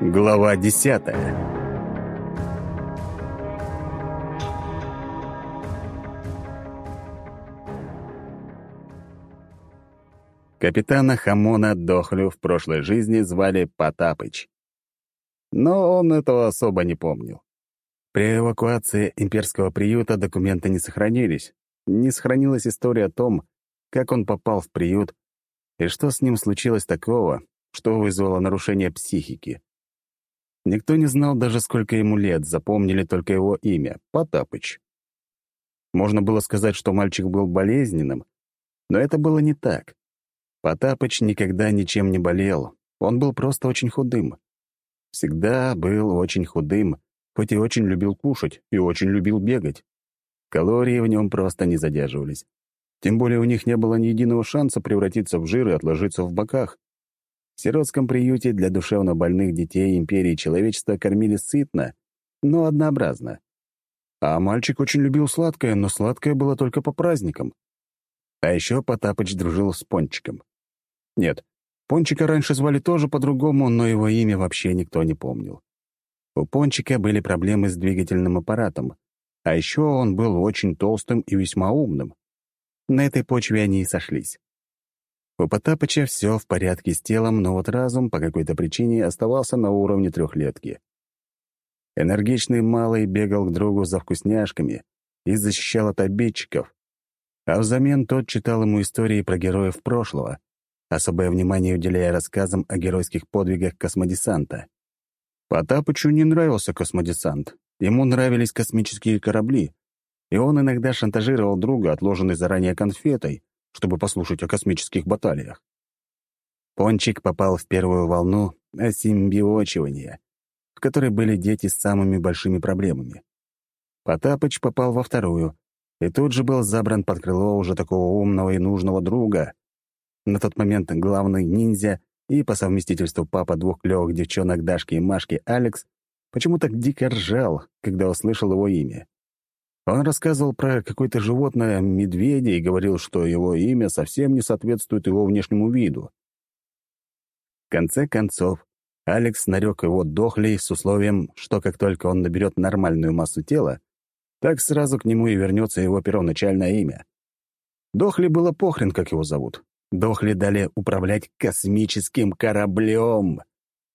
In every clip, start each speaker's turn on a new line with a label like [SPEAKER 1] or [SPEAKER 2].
[SPEAKER 1] Глава десятая Капитана Хамона Дохлю в прошлой жизни звали Потапыч. Но он этого особо не помнил. При эвакуации имперского приюта документы не сохранились. Не сохранилась история о том, как он попал в приют и что с ним случилось такого, что вызвало нарушение психики. Никто не знал даже, сколько ему лет, запомнили только его имя — Потапыч. Можно было сказать, что мальчик был болезненным, но это было не так. Потапыч никогда ничем не болел, он был просто очень худым. Всегда был очень худым, хоть и очень любил кушать и очень любил бегать. Калории в нем просто не задерживались. Тем более у них не было ни единого шанса превратиться в жир и отложиться в боках. В сиротском приюте для душевно больных детей империи человечества кормили сытно, но однообразно. А мальчик очень любил сладкое, но сладкое было только по праздникам. А еще Потапыч дружил с Пончиком. Нет, Пончика раньше звали тоже по-другому, но его имя вообще никто не помнил. У Пончика были проблемы с двигательным аппаратом, а еще он был очень толстым и весьма умным. На этой почве они и сошлись. У Потапыча все в порядке с телом, но вот разум по какой-то причине оставался на уровне трехлетки. Энергичный малый бегал к другу за вкусняшками и защищал от обидчиков, а взамен тот читал ему истории про героев прошлого, особое внимание уделяя рассказам о геройских подвигах космодесанта. Потапычу не нравился космодесант, ему нравились космические корабли, и он иногда шантажировал друга, отложенной заранее конфетой, чтобы послушать о космических баталиях. Пончик попал в первую волну осимбиочивания, в которой были дети с самыми большими проблемами. Потапыч попал во вторую, и тут же был забран под крыло уже такого умного и нужного друга. На тот момент главный ниндзя и по совместительству папа двух клёвых девчонок Дашки и Машки Алекс почему-то дико ржал, когда услышал его имя. Он рассказывал про какое-то животное медведя и говорил, что его имя совсем не соответствует его внешнему виду. В конце концов, Алекс нарек его дохлей с условием, что как только он наберет нормальную массу тела, так сразу к нему и вернется его первоначальное имя. Дохли было похрен, как его зовут. Дохли дали управлять космическим кораблем.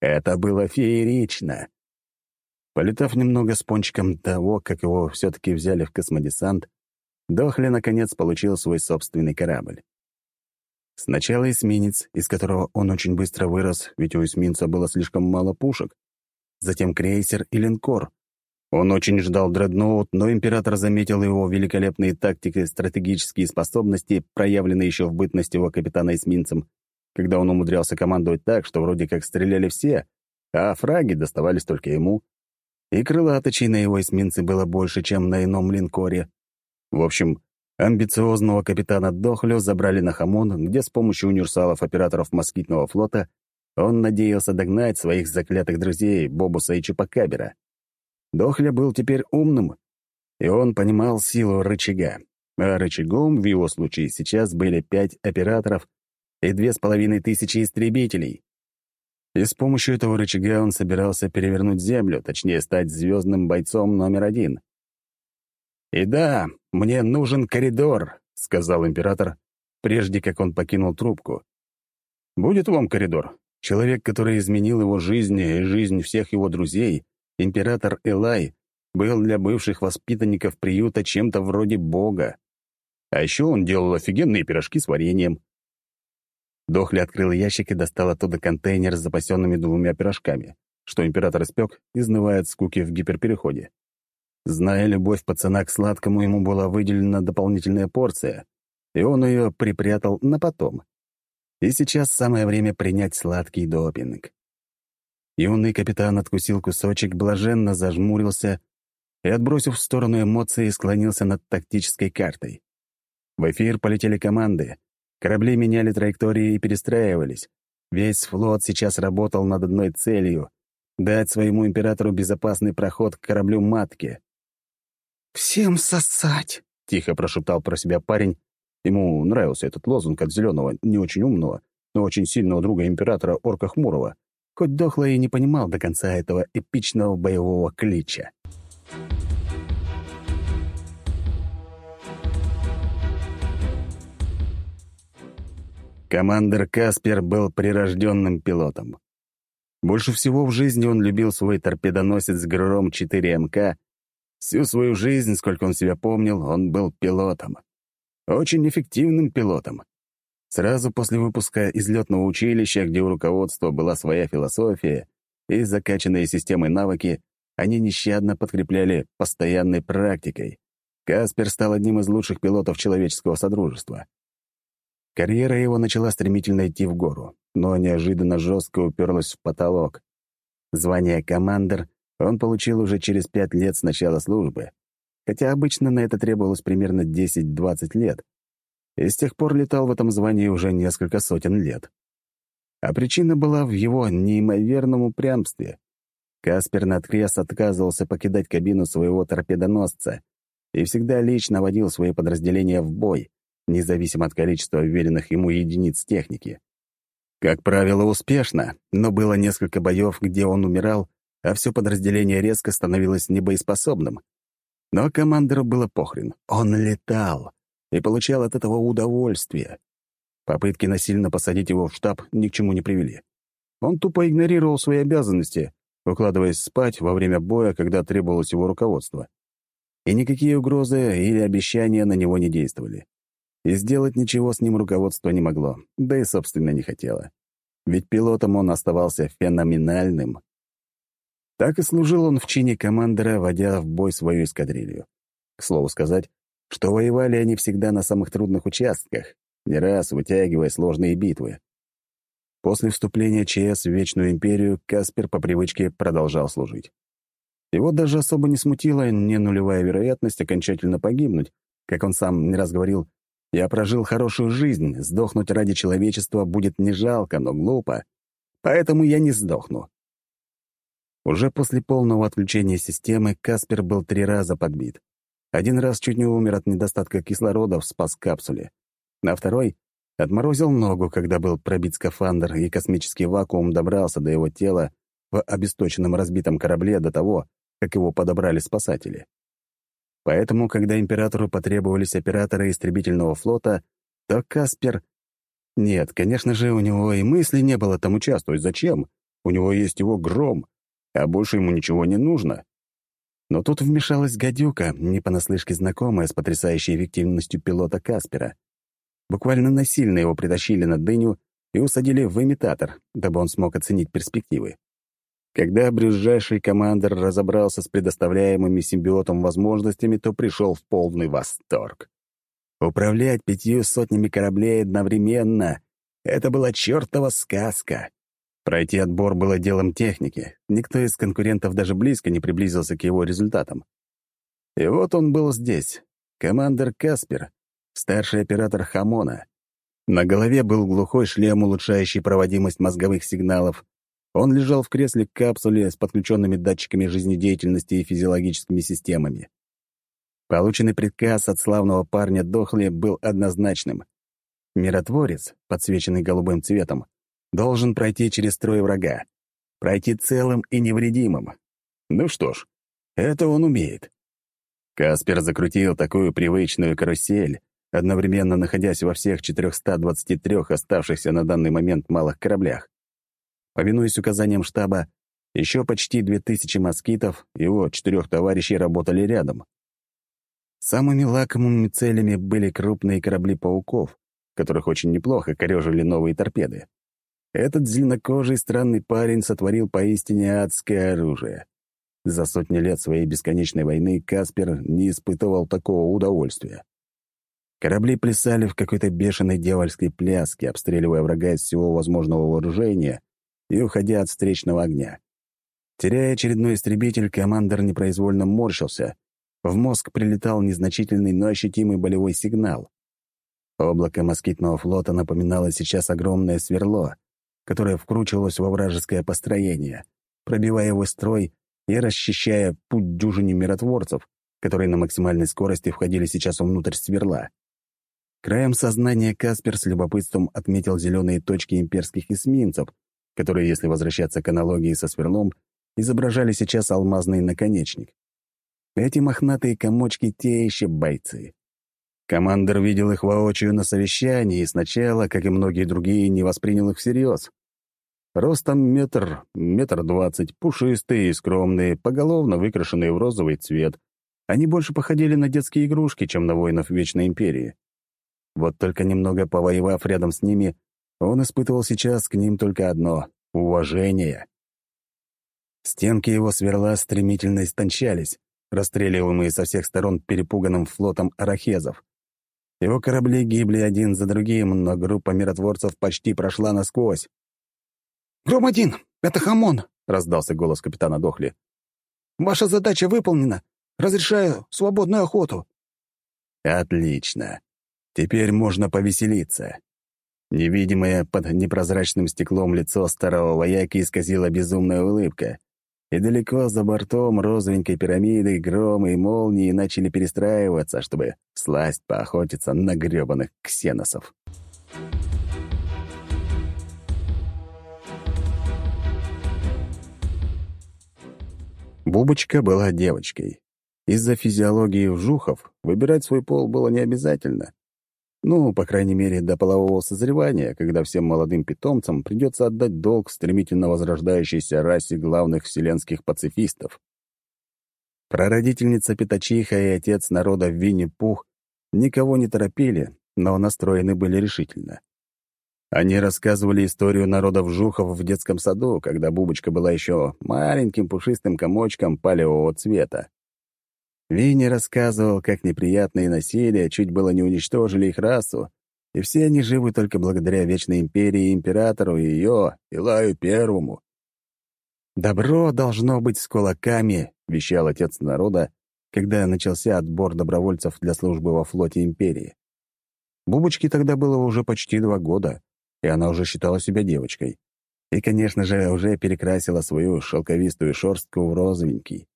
[SPEAKER 1] Это было феерично. Полетав немного с пончиком того, как его все-таки взяли в космодесант, Дохли, наконец, получил свой собственный корабль. Сначала эсминец, из которого он очень быстро вырос, ведь у эсминца было слишком мало пушек. Затем крейсер и линкор. Он очень ждал дредноут, но император заметил его великолепные тактики и стратегические способности, проявленные еще в бытности его капитана эсминцем, когда он умудрялся командовать так, что вроде как стреляли все, а фраги доставались только ему — и крылаточей на его эсминце было больше, чем на ином линкоре. В общем, амбициозного капитана Дохлю забрали на Хамон, где с помощью универсалов операторов москитного флота он надеялся догнать своих заклятых друзей Бобуса и Чупакабера. Дохля был теперь умным, и он понимал силу рычага. А рычагом в его случае сейчас были пять операторов и две с половиной тысячи истребителей. И с помощью этого рычага он собирался перевернуть Землю, точнее, стать звездным бойцом номер один. «И да, мне нужен коридор», — сказал император, прежде как он покинул трубку. «Будет вам коридор. Человек, который изменил его жизнь и жизнь всех его друзей, император Элай, был для бывших воспитанников приюта чем-то вроде бога. А еще он делал офигенные пирожки с вареньем. Дохли открыл ящик и достал оттуда контейнер с запасенными двумя пирожками, что император испек, изнывая от скуки в гиперпереходе. Зная любовь пацана к сладкому, ему была выделена дополнительная порция, и он ее припрятал на потом. И сейчас самое время принять сладкий допинг. Юный капитан откусил кусочек, блаженно зажмурился и, отбросив в сторону эмоции, склонился над тактической картой. В эфир полетели команды, Корабли меняли траектории и перестраивались. Весь флот сейчас работал над одной целью — дать своему императору безопасный проход к кораблю-матке.
[SPEAKER 2] «Всем сосать!»
[SPEAKER 1] — тихо прошептал про себя парень Ему нравился этот лозунг от зеленого, не очень умного, но очень сильного друга императора Орка Хмурого, хоть дохло и не понимал до конца этого эпичного боевого клича. Командир Каспер был прирожденным пилотом. Больше всего в жизни он любил свой торпедоносец Гром 4МК. Всю свою жизнь, сколько он себя помнил, он был пилотом. Очень эффективным пилотом. Сразу после выпуска из летного училища, где у руководства была своя философия и закачанные системой навыки, они нещадно подкрепляли постоянной практикой. Каспер стал одним из лучших пилотов человеческого содружества. Карьера его начала стремительно идти в гору, но неожиданно жестко уперлась в потолок. Звание командир он получил уже через пять лет с начала службы, хотя обычно на это требовалось примерно 10-20 лет, и с тех пор летал в этом звании уже несколько сотен лет. А причина была в его неимоверном упрямстве. Каспер Наткрес отказывался покидать кабину своего торпедоносца и всегда лично водил свои подразделения в бой, независимо от количества вверенных ему единиц техники. Как правило, успешно, но было несколько боев, где он умирал, а все подразделение резко становилось небоеспособным. Но командору было похрен. Он летал и получал от этого удовольствие. Попытки насильно посадить его в штаб ни к чему не привели. Он тупо игнорировал свои обязанности, укладываясь спать во время боя, когда требовалось его руководство. И никакие угрозы или обещания на него не действовали и сделать ничего с ним руководство не могло, да и, собственно, не хотело. Ведь пилотом он оставался феноменальным. Так и служил он в чине командира, водя в бой свою эскадрилью. К слову сказать, что воевали они всегда на самых трудных участках, не раз вытягивая сложные битвы. После вступления ЧС в Вечную Империю Каспер по привычке продолжал служить. Его даже особо не смутила не нулевая вероятность окончательно погибнуть, как он сам не раз говорил, я прожил хорошую жизнь, сдохнуть ради человечества будет не жалко, но глупо. Поэтому я не сдохну. Уже после полного отключения системы Каспер был три раза подбит. Один раз чуть не умер от недостатка кислорода в спас-капсуле. На второй — отморозил ногу, когда был пробит скафандр, и космический вакуум добрался до его тела в обесточенном разбитом корабле до того, как его подобрали спасатели. Поэтому, когда императору потребовались операторы истребительного флота, то Каспер... Нет, конечно же, у него и мысли не было там участвовать. Зачем? У него есть его гром, а больше ему ничего не нужно. Но тут вмешалась гадюка, не понаслышке знакомая с потрясающей эффективностью пилота Каспера. Буквально насильно его притащили на дыню и усадили в имитатор, дабы он смог оценить перспективы. Когда ближайший командир разобрался с предоставляемыми симбиотом возможностями, то пришел в полный восторг. Управлять пятью сотнями кораблей одновременно — это была чертова сказка. Пройти отбор было делом техники. Никто из конкурентов даже близко не приблизился к его результатам. И вот он был здесь. Командир Каспер, старший оператор Хамона. На голове был глухой шлем, улучшающий проводимость мозговых сигналов, он лежал в кресле капсуле с подключенными датчиками жизнедеятельности и физиологическими системами. Полученный приказ от славного парня Дохли был однозначным. Миротворец, подсвеченный голубым цветом, должен пройти через строй врага. Пройти целым и невредимым. Ну что ж, это он умеет. Каспер закрутил такую привычную карусель, одновременно находясь во всех 423 оставшихся на данный момент малых кораблях. Повинуясь указаниям штаба, еще почти две тысячи москитов его четырех товарищей работали рядом. Самыми лакомыми целями были крупные корабли пауков, которых очень неплохо корежили новые торпеды. Этот зеленокожий странный парень сотворил поистине адское оружие. За сотни лет своей бесконечной войны Каспер не испытывал такого удовольствия. Корабли плясали в какой-то бешеной дьявольской пляске, обстреливая врага из всего возможного вооружения и уходя от встречного огня. Теряя очередной истребитель, командир непроизвольно морщился. В мозг прилетал незначительный, но ощутимый болевой сигнал. Облако москитного флота напоминало сейчас огромное сверло, которое вкручивалось во вражеское построение, пробивая его строй и расчищая путь дюжине миротворцев, которые на максимальной скорости входили сейчас внутрь сверла. Краем сознания Каспер с любопытством отметил зеленые точки имперских эсминцев, которые, если возвращаться к аналогии со сверлом, изображали сейчас алмазный наконечник. Эти мохнатые комочки — те еще бойцы. Командор видел их воочию на совещании и сначала, как и многие другие, не воспринял их всерьез. Ростом метр, метр двадцать, пушистые и скромные, поголовно выкрашенные в розовый цвет. Они больше походили на детские игрушки, чем на воинов Вечной Империи. Вот только немного повоевав рядом с ними, он испытывал сейчас к ним только одно — уважение. Стенки его сверла стремительно истончались, расстреливаемые со всех сторон перепуганным флотом арахезов. Его корабли гибли один за другим, но группа миротворцев почти прошла насквозь.
[SPEAKER 2] «Гром-1, это Хамон!»
[SPEAKER 1] — раздался голос капитана Дохли.
[SPEAKER 2] «Ваша задача выполнена. Разрешаю свободную охоту».
[SPEAKER 1] «Отлично. Теперь можно повеселиться». Невидимое под непрозрачным стеклом лицо старого вояки исказила безумная улыбка и далеко за бортом розовенькой пирамиды громы и молнии начали перестраиваться, чтобы сласть поохотиться на грёбаных ксеносов. Бубочка была девочкой. Из-за физиологии вжухов выбирать свой пол было не обязательно. Ну, по крайней мере, до полового созревания, когда всем молодым питомцам придется отдать долг стремительно возрождающейся расе главных вселенских пацифистов. Прародительница Пятачиха и отец народа Винни-Пух никого не торопили, но настроены были решительно. Они рассказывали историю народов Жухов в детском саду, когда Бубочка была еще маленьким пушистым комочком палевого цвета. Винни рассказывал, как неприятные насилия чуть было не уничтожили их расу, и все они живы только благодаря Вечной Империи Императору и ее, Илаю Первому. «Добро должно быть с кулаками», — вещал отец народа, когда начался отбор добровольцев для службы во флоте Империи. Бубочке тогда было уже почти два года, и она уже считала себя девочкой. И, конечно же, уже перекрасила свою шелковистую шерстку в розовенький.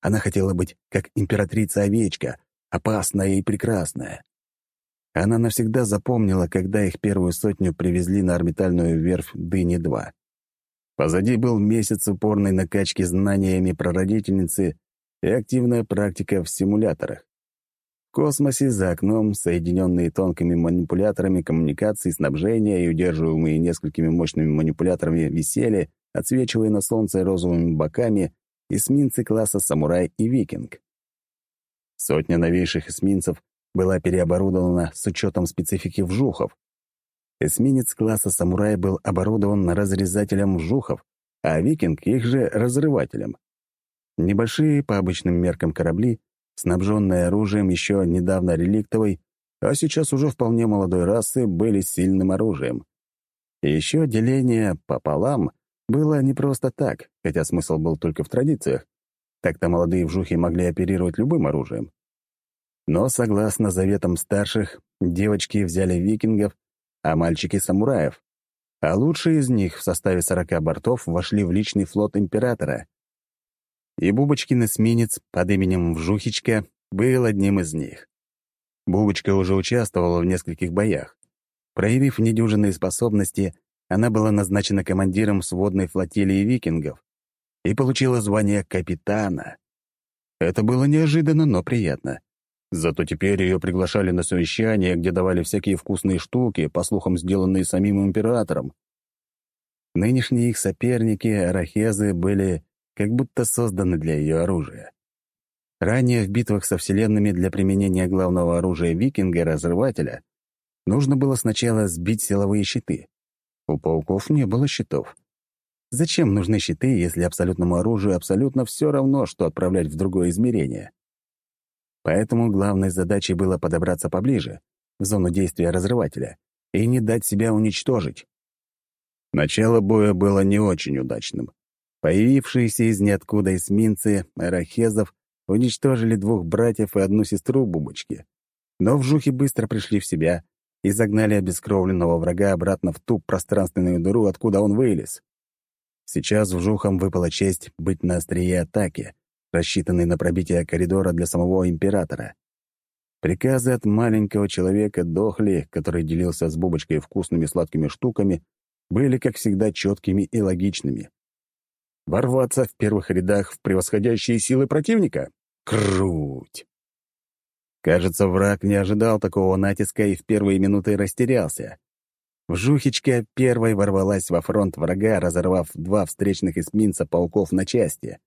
[SPEAKER 1] Она хотела быть как императрица-овечка, опасная и прекрасная. Она навсегда запомнила, когда их первую сотню привезли на орбитальную верфь Дыни-2. Позади был месяц упорной накачки знаниями прародительницы и активная практика в симуляторах. В космосе за окном, соединенные тонкими манипуляторами коммуникации, снабжения и удерживаемые несколькими мощными манипуляторами висели, отсвечивая на солнце розовыми боками, эсминцы класса «Самурай» и «Викинг». Сотня новейших эсминцев была переоборудована с учетом специфики вжухов. Эсминец класса «Самурай» был оборудован разрезателем вжухов, а «Викинг» — их же разрывателем. Небольшие, по обычным меркам корабли, снабженные оружием еще недавно реликтовой, а сейчас уже вполне молодой расы, были сильным оружием. И еще деление пополам было не просто так, хотя смысл был только в традициях. Так-то молодые вжухи могли оперировать любым оружием. Но, согласно заветам старших, девочки взяли викингов, а мальчики — самураев. А лучшие из них в составе 40 бортов вошли в личный флот императора. И Бубочкин эсминец под именем Вжухичка был одним из них. Бубочка уже участвовала в нескольких боях. Проявив недюжинные способности, она была назначена командиром сводной флотилии викингов и получила звание капитана. Это было неожиданно, но приятно. Зато теперь ее приглашали на совещания, где давали всякие вкусные штуки, по слухам, сделанные самим императором. Нынешние их соперники, арахезы, были как будто созданы для ее оружия. Ранее в битвах со вселенными для применения главного оружия викинга-разрывателя нужно было сначала сбить силовые щиты. У пауков не было щитов. Зачем нужны щиты, если абсолютному оружию абсолютно все равно, что отправлять в другое измерение? Поэтому главной задачей было подобраться поближе, в зону действия разрывателя, и не дать себя уничтожить. Начало боя было не очень удачным. Появившиеся из ниоткуда эсминцы, арахезов, уничтожили двух братьев и одну сестру Бубочки. Но вжухи быстро пришли в себя и загнали обескровленного врага обратно в ту пространственную дыру, откуда он вылез. Сейчас вжухам выпала честь быть на острие атаки, рассчитанной на пробитие коридора для самого императора. Приказы от маленького человека Дохли, который делился с Бубочкой вкусными сладкими штуками, были, как всегда, четкими и логичными. Ворваться в первых рядах в превосходящие силы противника? Круть! Кажется, враг не ожидал такого натиска и в первые минуты растерялся. Вжухичка первой ворвалась во фронт врага, разорвав два встречных эсминца пауков на части.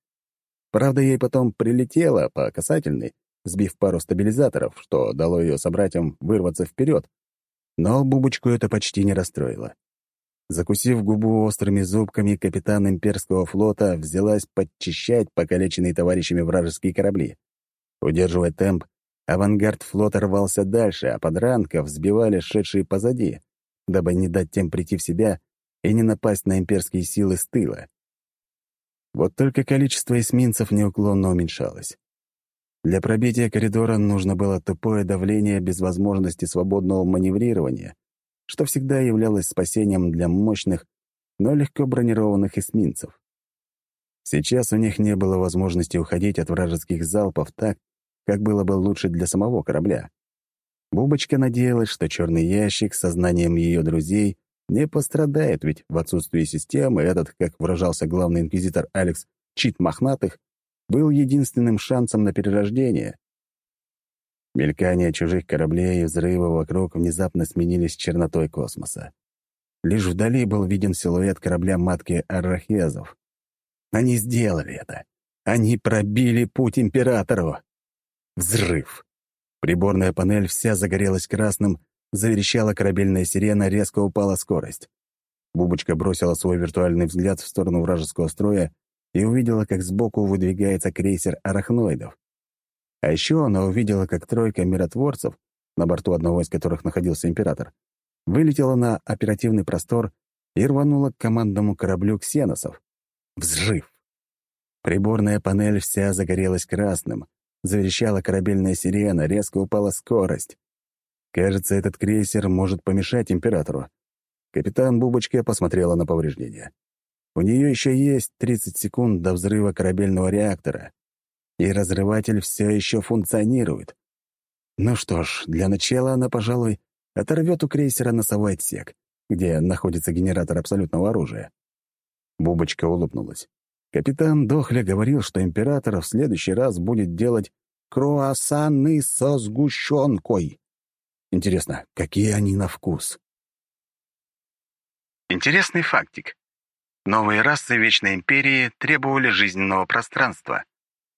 [SPEAKER 1] Правда, ей потом прилетело по касательной, сбив пару стабилизаторов, что дало ее собратьям вырваться вперед. Но Бубочку это почти не расстроило. Закусив губу острыми зубками, капитан имперского флота взялась подчищать покалеченные товарищами вражеские корабли. Удерживая темп, авангард флота рвался дальше, а подранков сбивали шедшие позади, дабы не дать тем прийти в себя и не напасть на имперские силы с тыла. Вот только количество эсминцев неуклонно уменьшалось. Для пробития коридора нужно было тупое давление без возможности свободного маневрирования, что всегда являлось спасением для мощных, но легко бронированных эсминцев. Сейчас у них не было возможности уходить от вражеских залпов так, как было бы лучше для самого корабля. Бубочка надеялась, что черный ящик с сознанием ее друзей не пострадает, ведь в отсутствии системы этот, как выражался главный инквизитор Алекс, чит мохнатых, был единственным шансом на перерождение. Мелькание чужих кораблей и взрывы вокруг внезапно сменились чернотой космоса. Лишь вдали был виден силуэт корабля матки аррахезов. Они сделали это. Они пробили путь императору. Взрыв. Приборная панель вся загорелась красным, заверещала корабельная сирена, резко упала скорость. Бубочка бросила свой виртуальный взгляд в сторону вражеского строя и увидела, как сбоку выдвигается крейсер арахноидов. А еще она увидела, как тройка миротворцев, на борту одного из которых находился император, вылетела на оперативный простор и рванула к командному кораблю ксеносов. Взрыв! Приборная панель вся загорелась красным, заверещала корабельная сирена, резко упала скорость. Кажется, этот крейсер может помешать императору. Капитан Бубочка посмотрела на повреждения. У нее еще есть 30 секунд до взрыва корабельного реактора, и разрыватель все еще функционирует. Ну что ж, для начала она, пожалуй, оторвет у крейсера носовой отсек, где находится генератор абсолютного оружия. Бубочка улыбнулась. Капитан Дохля говорил, что император в следующий раз будет делать круассаны со сгущенкой. Интересно, какие они на вкус?
[SPEAKER 3] Интересный фактик. Новые расы Вечной Империи требовали жизненного пространства.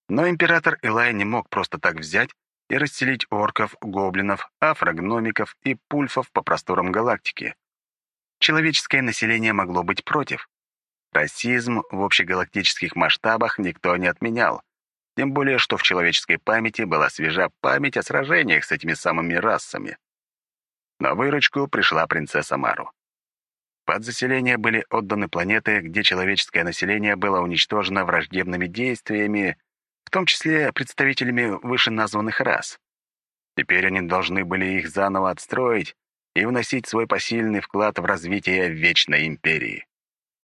[SPEAKER 3] Но император Элай не мог просто так взять и расселить орков, гоблинов, афрогномиков и пульфов по просторам галактики. Человеческое население могло быть против. Расизм в общегалактических масштабах никто не отменял, тем более что в человеческой памяти была свежа память о сражениях с этими самыми расами. На выручку пришла принцесса Мару. Под заселение были отданы планеты, где человеческое население было уничтожено враждебными действиями, в том числе представителями вышеназванных рас. Теперь они должны были их заново отстроить и вносить свой посильный вклад в развитие Вечной Империи.